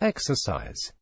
Exercise.